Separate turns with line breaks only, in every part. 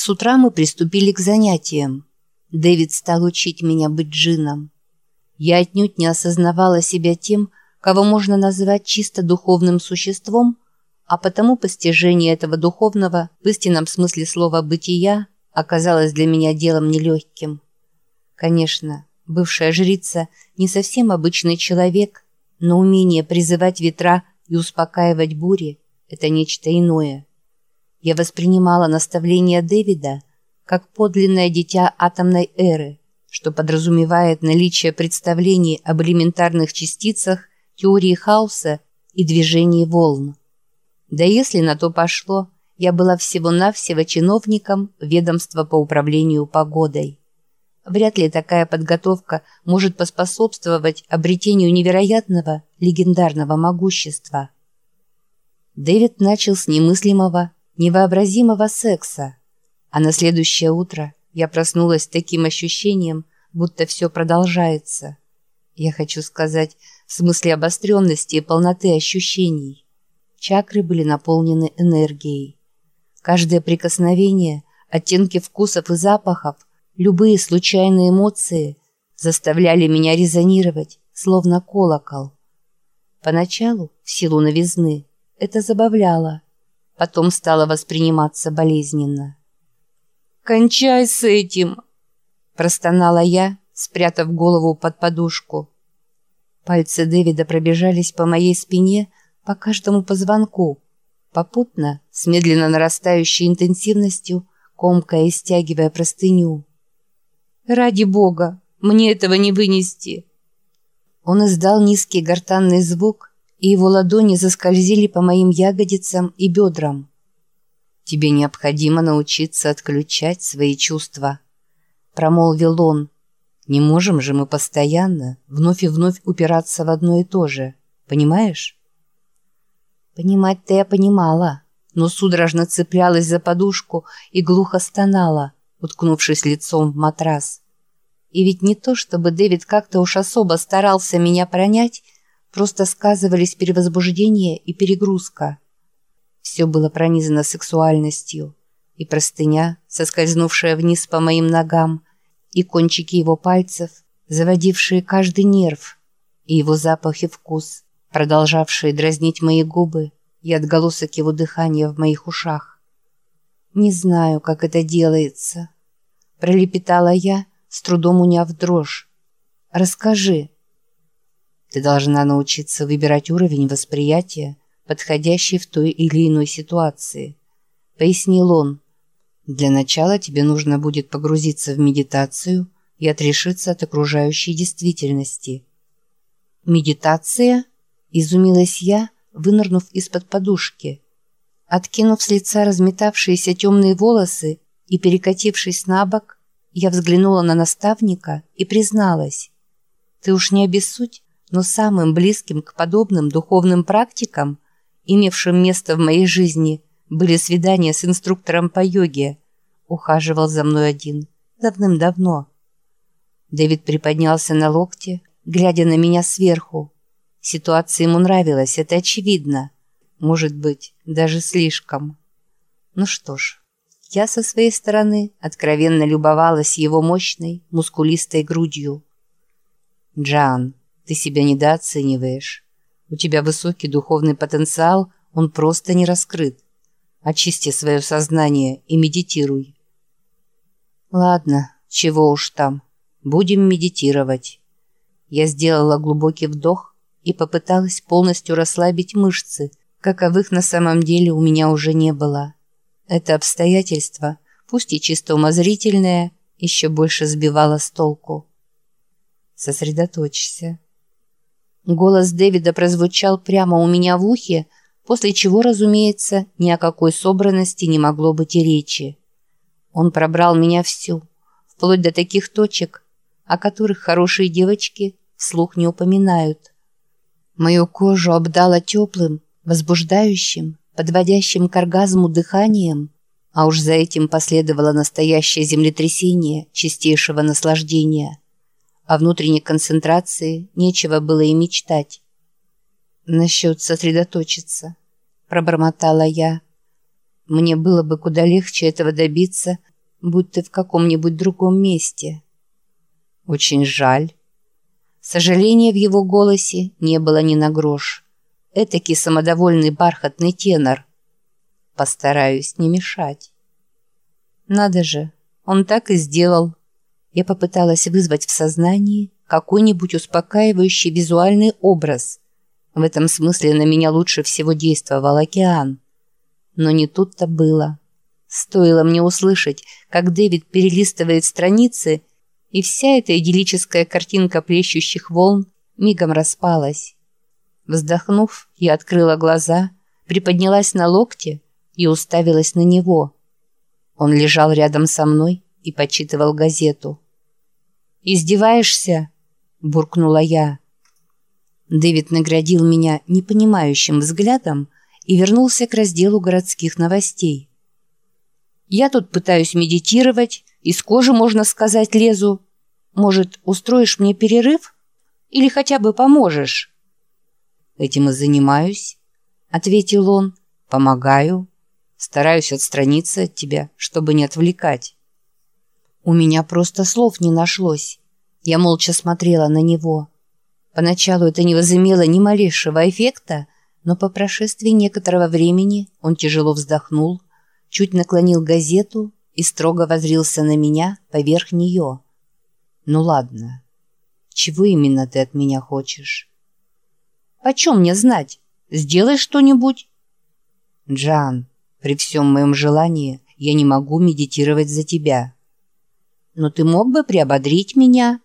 С утра мы приступили к занятиям. Дэвид стал учить меня быть джином. Я отнюдь не осознавала себя тем, кого можно назвать чисто духовным существом, а потому постижение этого духовного в истинном смысле слова «бытия» оказалось для меня делом нелегким. Конечно, бывшая жрица не совсем обычный человек, но умение призывать ветра и успокаивать бури – это нечто иное. Я воспринимала наставления Дэвида как подлинное дитя атомной эры, что подразумевает наличие представлений об элементарных частицах, теории хаоса и движении волн. Да если на то пошло, я была всего-навсего чиновником ведомства по управлению погодой. Вряд ли такая подготовка может поспособствовать обретению невероятного, легендарного могущества. Дэвид начал с немыслимого, невообразимого секса, а на следующее утро я проснулась с таким ощущением, будто все продолжается. Я хочу сказать, в смысле обостренности и полноты ощущений. Чакры были наполнены энергией. Каждое прикосновение, оттенки вкусов и запахов, любые случайные эмоции заставляли меня резонировать, словно колокол. Поначалу, в силу новизны, это забавляло – потом стало восприниматься болезненно. «Кончай с этим!» – простонала я, спрятав голову под подушку. Пальцы Дэвида пробежались по моей спине по каждому позвонку, попутно, с медленно нарастающей интенсивностью, комкая и стягивая простыню. «Ради бога, мне этого не вынести!» Он издал низкий гортанный звук, и его ладони заскользили по моим ягодицам и бедрам. «Тебе необходимо научиться отключать свои чувства», — промолвил он. «Не можем же мы постоянно вновь и вновь упираться в одно и то же, понимаешь?» Понимать-то я понимала, но судорожно цеплялась за подушку и глухо стонала, уткнувшись лицом в матрас. И ведь не то, чтобы Дэвид как-то уж особо старался меня пронять, Просто сказывались перевозбуждение и перегрузка. Все было пронизано сексуальностью. И простыня, соскользнувшая вниз по моим ногам, и кончики его пальцев, заводившие каждый нерв, и его запах и вкус, продолжавшие дразнить мои губы и отголосок его дыхания в моих ушах. «Не знаю, как это делается», — пролепетала я, с трудом уняв дрожь. «Расскажи». Ты должна научиться выбирать уровень восприятия, подходящий в той или иной ситуации. Пояснил он. Для начала тебе нужно будет погрузиться в медитацию и отрешиться от окружающей действительности. «Медитация?» – изумилась я, вынырнув из-под подушки. Откинув с лица разметавшиеся темные волосы и перекатившись на бок, я взглянула на наставника и призналась. «Ты уж не обессудь, но самым близким к подобным духовным практикам, имевшим место в моей жизни, были свидания с инструктором по йоге. Ухаживал за мной один. Давным-давно. Дэвид приподнялся на локте, глядя на меня сверху. Ситуация ему нравилась, это очевидно. Может быть, даже слишком. Ну что ж, я со своей стороны откровенно любовалась его мощной, мускулистой грудью. «Джан, ты себя недооцениваешь. У тебя высокий духовный потенциал, он просто не раскрыт. Очисти свое сознание и медитируй. Ладно, чего уж там. Будем медитировать. Я сделала глубокий вдох и попыталась полностью расслабить мышцы, каковых на самом деле у меня уже не было. Это обстоятельство, пусть и чисто умозрительное, еще больше сбивало с толку. Сосредоточься. Голос Дэвида прозвучал прямо у меня в ухе, после чего, разумеется, ни о какой собранности не могло быть и речи. Он пробрал меня всю, вплоть до таких точек, о которых хорошие девочки вслух не упоминают. Мою кожу обдало теплым, возбуждающим, подводящим к оргазму дыханием, а уж за этим последовало настоящее землетрясение чистейшего наслаждения – о внутренней концентрации нечего было и мечтать. «Насчет сосредоточиться», — пробормотала я. Мне было бы куда легче этого добиться, будь ты в каком-нибудь другом месте. Очень жаль. Сожаления в его голосе не было ни на грош. Этакий самодовольный бархатный тенор. Постараюсь не мешать. Надо же, он так и сделал. Я попыталась вызвать в сознании какой-нибудь успокаивающий визуальный образ. В этом смысле на меня лучше всего действовал океан. Но не тут-то было. Стоило мне услышать, как Дэвид перелистывает страницы, и вся эта идиллическая картинка плещущих волн мигом распалась. Вздохнув, я открыла глаза, приподнялась на локте и уставилась на него. Он лежал рядом со мной и почитывал газету. «Издеваешься?» – буркнула я. Дэвид наградил меня непонимающим взглядом и вернулся к разделу городских новостей. «Я тут пытаюсь медитировать, из кожи, можно сказать, лезу. Может, устроишь мне перерыв? Или хотя бы поможешь?» «Этим и занимаюсь», — ответил он. «Помогаю. Стараюсь отстраниться от тебя, чтобы не отвлекать». У меня просто слов не нашлось. Я молча смотрела на него. Поначалу это не возымело ни малейшего эффекта, но по прошествии некоторого времени он тяжело вздохнул, чуть наклонил газету и строго возрился на меня поверх нее. «Ну ладно, чего именно ты от меня хочешь?» «Почем мне знать? Сделай что-нибудь!» «Джан, при всем моем желании я не могу медитировать за тебя». «Но ты мог бы приободрить меня?»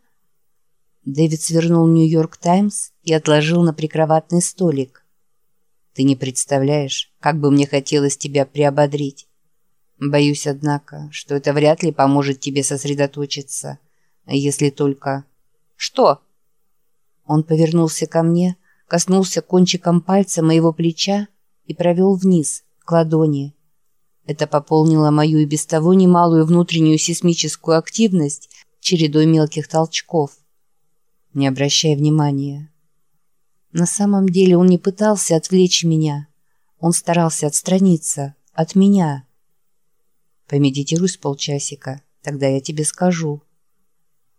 Дэвид свернул «Нью-Йорк Таймс» и отложил на прикроватный столик. «Ты не представляешь, как бы мне хотелось тебя приободрить. Боюсь, однако, что это вряд ли поможет тебе сосредоточиться, если только...» «Что?» Он повернулся ко мне, коснулся кончиком пальца моего плеча и провел вниз, к ладони. Это пополнило мою и без того немалую внутреннюю сейсмическую активность чередой мелких толчков не обращая внимания. На самом деле он не пытался отвлечь меня. Он старался отстраниться от меня. Помедитируй с полчасика, тогда я тебе скажу.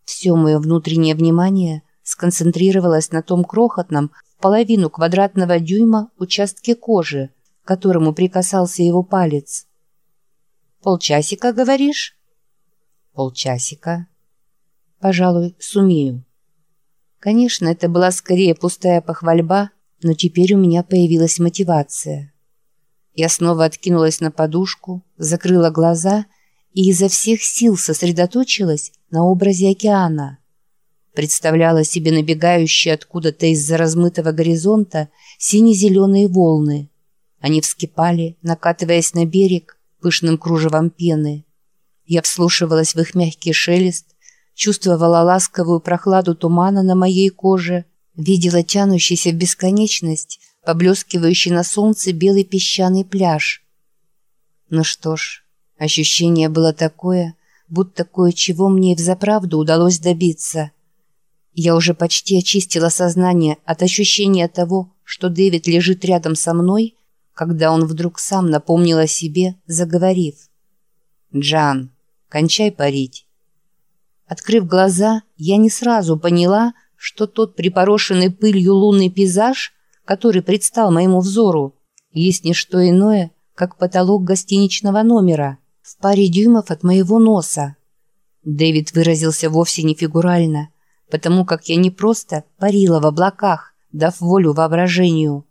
Все мое внутреннее внимание сконцентрировалось на том крохотном половину квадратного дюйма участке кожи, к которому прикасался его палец. «Полчасика, говоришь?» «Полчасика. Пожалуй, сумею». Конечно, это была скорее пустая похвальба, но теперь у меня появилась мотивация. Я снова откинулась на подушку, закрыла глаза и изо всех сил сосредоточилась на образе океана. Представляла себе набегающие откуда-то из-за размытого горизонта сине-зеленые волны. Они вскипали, накатываясь на берег пышным кружевом пены. Я вслушивалась в их мягкий шелест, чувствовала ласковую прохладу тумана на моей коже, видела тянущийся в бесконечность, поблескивающий на солнце белый песчаный пляж. Ну что ж, ощущение было такое, будто кое-чего мне и взаправду удалось добиться. Я уже почти очистила сознание от ощущения того, что Дэвид лежит рядом со мной, когда он вдруг сам напомнил о себе, заговорив. «Джан, кончай парить. Открыв глаза, я не сразу поняла, что тот припорошенный пылью лунный пейзаж, который предстал моему взору, есть не что иное, как потолок гостиничного номера в паре дюймов от моего носа. Дэвид выразился вовсе не фигурально, потому как я не просто парила в облаках, дав волю воображению,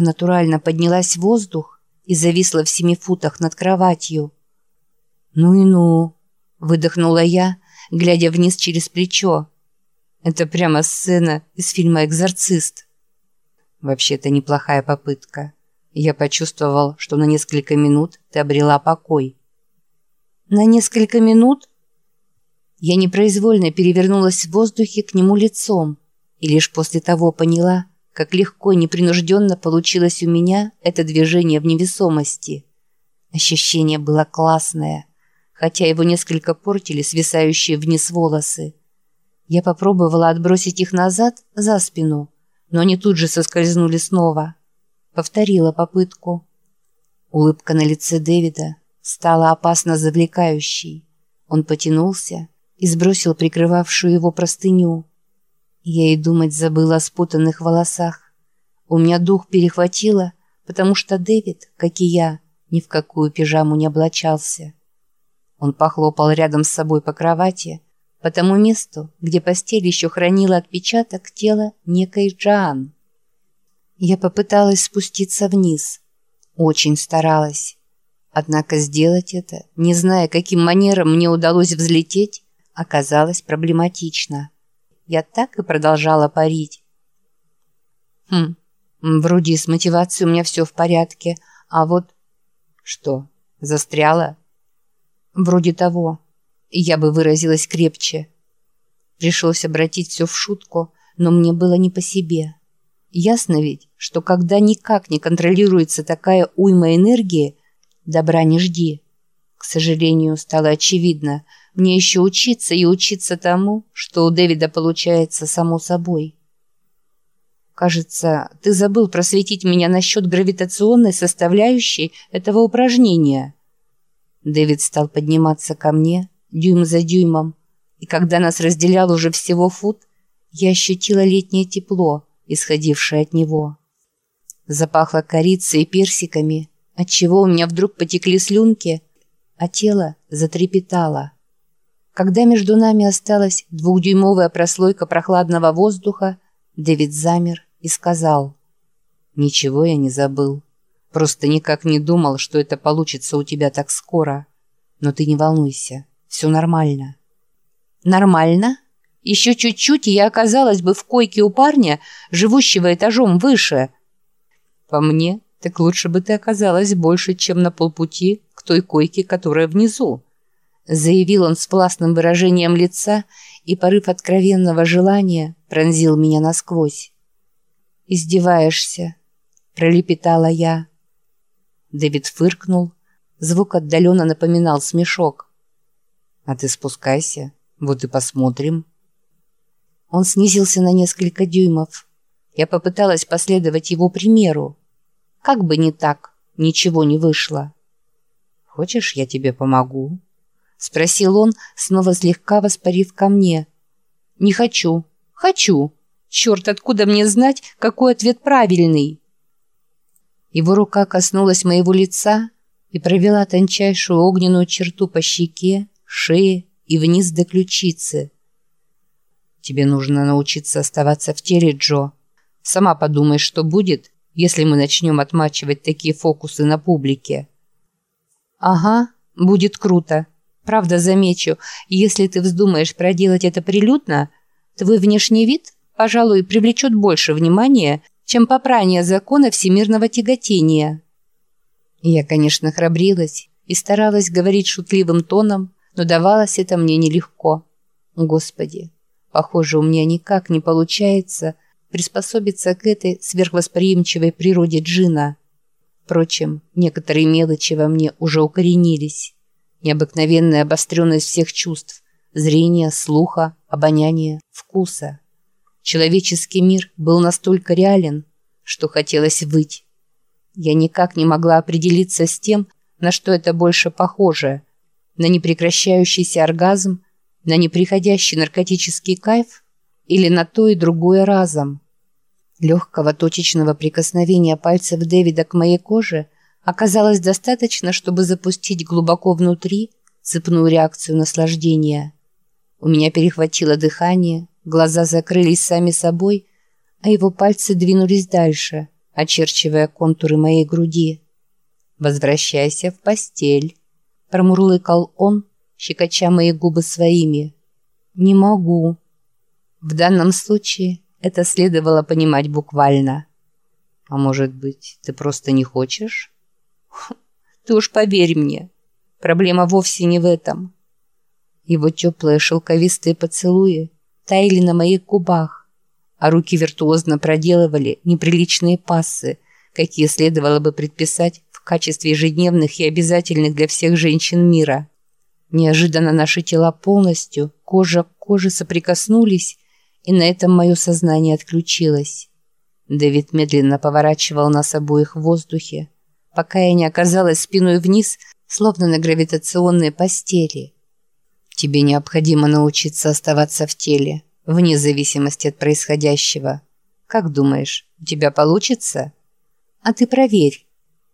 а натурально поднялась в воздух и зависла в семи футах над кроватью. «Ну и ну!» — выдохнула я, глядя вниз через плечо. Это прямо сцена из фильма «Экзорцист». Вообще-то неплохая попытка. Я почувствовал, что на несколько минут ты обрела покой. На несколько минут? Я непроизвольно перевернулась в воздухе к нему лицом и лишь после того поняла, как легко и непринужденно получилось у меня это движение в невесомости. Ощущение было классное хотя его несколько портили свисающие вниз волосы. Я попробовала отбросить их назад, за спину, но они тут же соскользнули снова. Повторила попытку. Улыбка на лице Дэвида стала опасно завлекающей. Он потянулся и сбросил прикрывавшую его простыню. Я и думать забыла о спутанных волосах. У меня дух перехватило, потому что Дэвид, как и я, ни в какую пижаму не облачался. Он похлопал рядом с собой по кровати, по тому месту, где постель еще хранила отпечаток тела некой Джоан. Я попыталась спуститься вниз. Очень старалась. Однако сделать это, не зная, каким манером мне удалось взлететь, оказалось проблематично. Я так и продолжала парить. Хм, вроде с мотивацией у меня все в порядке, а вот... Что, застряла? Вроде того. Я бы выразилась крепче. Пришлось обратить все в шутку, но мне было не по себе. Ясно ведь, что когда никак не контролируется такая уйма энергии, добра не жди. К сожалению, стало очевидно, мне еще учиться и учиться тому, что у Дэвида получается само собой. Кажется, ты забыл просветить меня насчет гравитационной составляющей этого упражнения. Дэвид стал подниматься ко мне, дюйм за дюймом, и когда нас разделял уже всего фут, я ощутила летнее тепло, исходившее от него. Запахло корицей и персиками, отчего у меня вдруг потекли слюнки, а тело затрепетало. Когда между нами осталась двухдюймовая прослойка прохладного воздуха, Дэвид замер и сказал, «Ничего я не забыл. Просто никак не думал, что это получится у тебя так скоро. Но ты не волнуйся, все нормально». «Нормально? Еще чуть-чуть, и я оказалась бы в койке у парня, живущего этажом выше». «По мне, так лучше бы ты оказалась больше, чем на полпути к той койке, которая внизу», заявил он с властным выражением лица, и порыв откровенного желания пронзил меня насквозь. «Издеваешься», — пролепетала я. Дэвид фыркнул. Звук отдаленно напоминал смешок. «А ты спускайся, вот и посмотрим». Он снизился на несколько дюймов. Я попыталась последовать его примеру. Как бы не так, ничего не вышло. «Хочешь, я тебе помогу?» Спросил он, снова слегка воспарив ко мне. «Не хочу. Хочу. Черт, откуда мне знать, какой ответ правильный?» Его рука коснулась моего лица и провела тончайшую огненную черту по щеке, шее и вниз до ключицы. «Тебе нужно научиться оставаться в теле, Джо. Сама подумай, что будет, если мы начнем отмачивать такие фокусы на публике». «Ага, будет круто», Правда, замечу, если ты вздумаешь проделать это прилюдно, твой внешний вид, пожалуй, привлечет больше внимания, чем попрание закона всемирного тяготения. Я, конечно, храбрилась и старалась говорить шутливым тоном, но давалось это мне нелегко. Господи, похоже, у меня никак не получается приспособиться к этой сверхвосприимчивой природе джина. Впрочем, некоторые мелочи во мне уже укоренились необыкновенная обостренность всех чувств – зрения, слуха, обоняния, вкуса. Человеческий мир был настолько реален, что хотелось выть. Я никак не могла определиться с тем, на что это больше похоже – на непрекращающийся оргазм, на неприходящий наркотический кайф или на то и другое разом. Легкого точечного прикосновения пальцев Дэвида к моей коже – оказалось достаточно, чтобы запустить глубоко внутри цепную реакцию наслаждения. У меня перехватило дыхание, глаза закрылись сами собой, а его пальцы двинулись дальше, очерчивая контуры моей груди. «Возвращайся в постель», – промурлыкал он, щекоча мои губы своими. «Не могу». В данном случае это следовало понимать буквально. «А может быть, ты просто не хочешь?» Ты уж поверь мне, проблема вовсе не в этом. Его теплые шелковистые поцелуи таяли на моих губах, а руки виртуозно проделывали неприличные пассы, какие следовало бы предписать в качестве ежедневных и обязательных для всех женщин мира. Неожиданно наши тела полностью, кожа к коже соприкоснулись, и на этом мое сознание отключилось. Дэвид медленно поворачивал нас обоих в воздухе, пока я не оказалась спиной вниз, словно на гравитационной постели. Тебе необходимо научиться оставаться в теле, вне зависимости от происходящего. Как думаешь, у тебя получится? А ты проверь.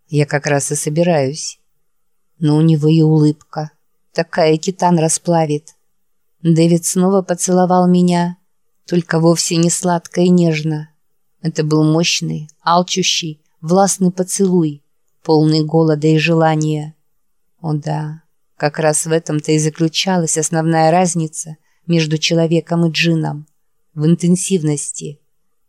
Я как раз и собираюсь. Но у него и улыбка. Такая китан расплавит. Дэвид снова поцеловал меня, только вовсе не сладко и нежно. Это был мощный, алчущий, властный поцелуй, полный голода и желания. О да, как раз в этом-то и заключалась основная разница между человеком и джином. В интенсивности.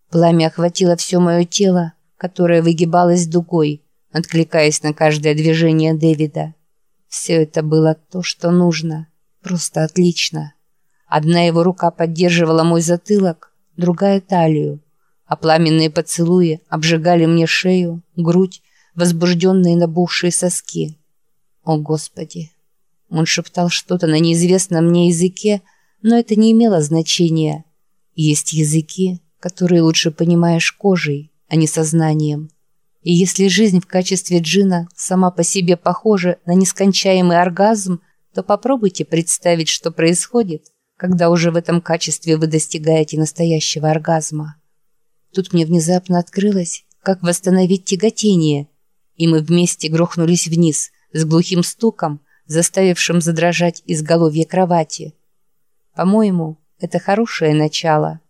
Пламя охватило все мое тело, которое выгибалось дугой, откликаясь на каждое движение Дэвида. Все это было то, что нужно. Просто отлично. Одна его рука поддерживала мой затылок, другая — талию, а пламенные поцелуи обжигали мне шею, грудь, возбужденные набухшие соски. О, Господи! Он шептал что-то на неизвестном мне языке, но это не имело значения. Есть языки, которые лучше понимаешь кожей, а не сознанием. И если жизнь в качестве джина сама по себе похожа на нескончаемый оргазм, то попробуйте представить, что происходит, когда уже в этом качестве вы достигаете настоящего оргазма. Тут мне внезапно открылось, как восстановить тяготение, и мы вместе грохнулись вниз с глухим стуком, заставившим задрожать изголовье кровати. По-моему, это хорошее начало –